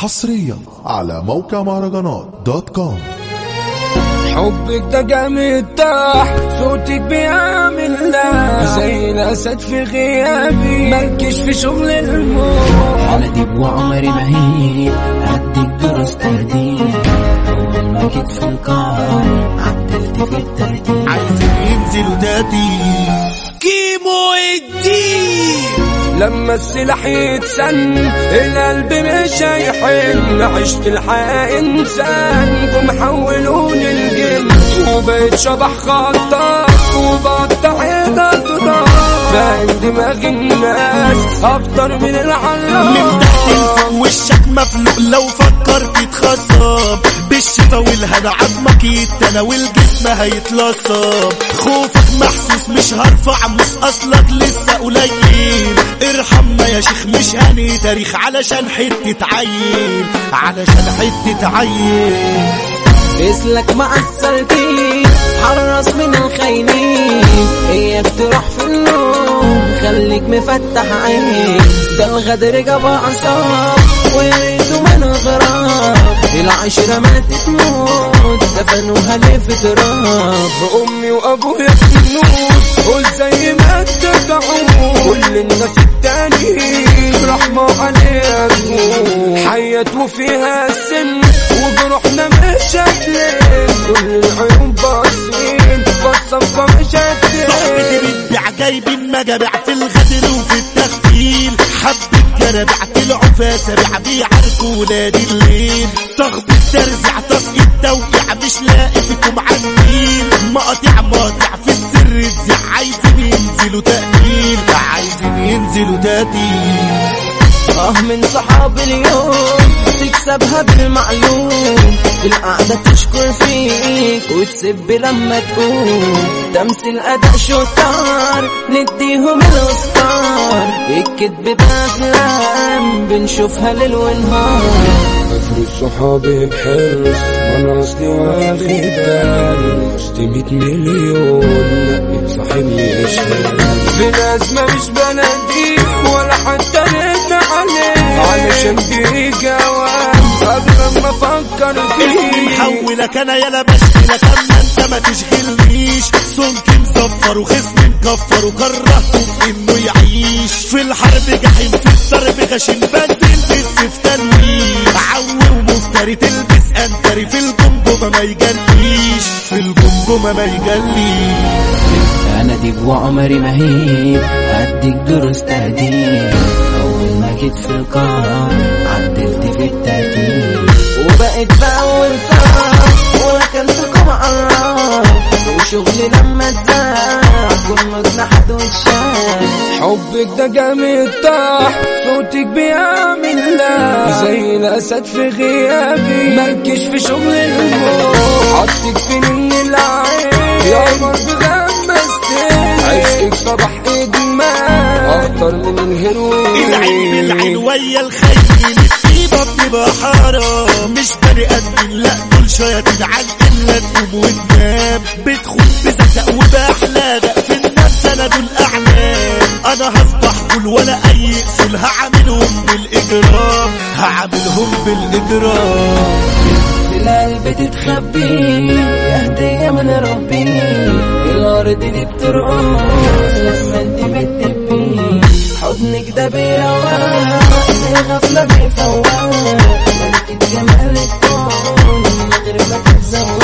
حصريا على موقع مهرجانات دوت كوم. حبك ده جامد طاح صوتك بيعمل لا زي الأسد في غيابي مالكش في شغل الموت. على ديب وعمري مهيب هديك دروس تهديد أول ما جيت في القاعة عدلت في الترتيب. عايزين ينزلوا تاتي كيمو الدين. لما السلاح يتسن القلب مش هيحن عشت الحياة إنسان. قوم حولوني الجن وبقيت شبح خطاف وبقطع يدك فاهم دماغ الناس أكتر من العلاق من تحت وشك مفلوق لو فكرت تتخصم بالشفا والهنا عظمك يتنى والجسم هيتلصم. خوفك محسوس مش هرفع مس أصلك لسه قليل. ارحمنا يا شيخ مش هني تاريخ علشان حتة عيل. علشان حتة عيل. اسلك مع السالكين حرص من الخاينين اياك تروح في النوم خليك مفتح عينيك ده الغدر جاب اعصاب ويا ريته ما العشرة ما تتموت دفنوها ليه في تراب امي وأبويا فلوس قول زي ما تدعوا كل الناس التانيين رحمة عليها تموت حيات وفيها السن وجروحنا مش هتلين كل العيون باصين. بصفقة مش صاحبتي هتلين بتبيع جايبين مجابع في الغدر وفي التغفيل. حبة كرابع طلعوا فاسبع بيعاركوا ولاد الليل تخبط ترزع تسقيط توقيع مش لاقي فيكم عاملين. مقاطع مقاطع في السر تزع عايزين ينزلوا تقليل عايزين ينزلوا تقليل آه من صحاب اليوم تكسبها بالمعلوم. القعدة تشكر فيك وتسب لما تقوم. تمثيل أداء شطار نديهم الأسطار. الكدب بأفلام بنشوفها ليل ونهار افرض صحابي بحرص وأنا اصلي واخد بالي وسط 100 مليون نقي صاحبني اشهد في ناس ما مش بناديك محولك أنا يلا بشكلك اما انت ما تشغلنيش سمك مصفر وخصم مكفر وكرهته في إنه يعيش. في الحرب جحيم في الضرب غشيم بدل بالسيف تنويش عو ومفتري تلبس أنتري في الجمجمة ما يجليش في الجمجمة ما يجليش أنا ديب وعمري مهيب هديك دروس تهديد أول ما جيت في القاعة وشغلي لما اتزاح كله اتنحت واتشاف حبك ده جامد طاح صوتك بيعمل لا زي الأسد في غيابي مالكش في شغل الموت. حطك في من العين يا قمر بغمستين عشقك صباح ادمان أخطر من الهيروين العين بالعين ويا الخيل. الطيبة بتبقى حرام مش بني آدمين لا دول شياطين. عن إلا تقوم وتنام بتخون ولا أي اصول هعملهم بالاجرام هعملهم بالاجرام في القلب تتخبي هدية من ربي الأرض دي بترقص لما انت بتدبي حضنك ده بيروق غفلة بيفوق ملكة جمال الكون من غير ما تتزوق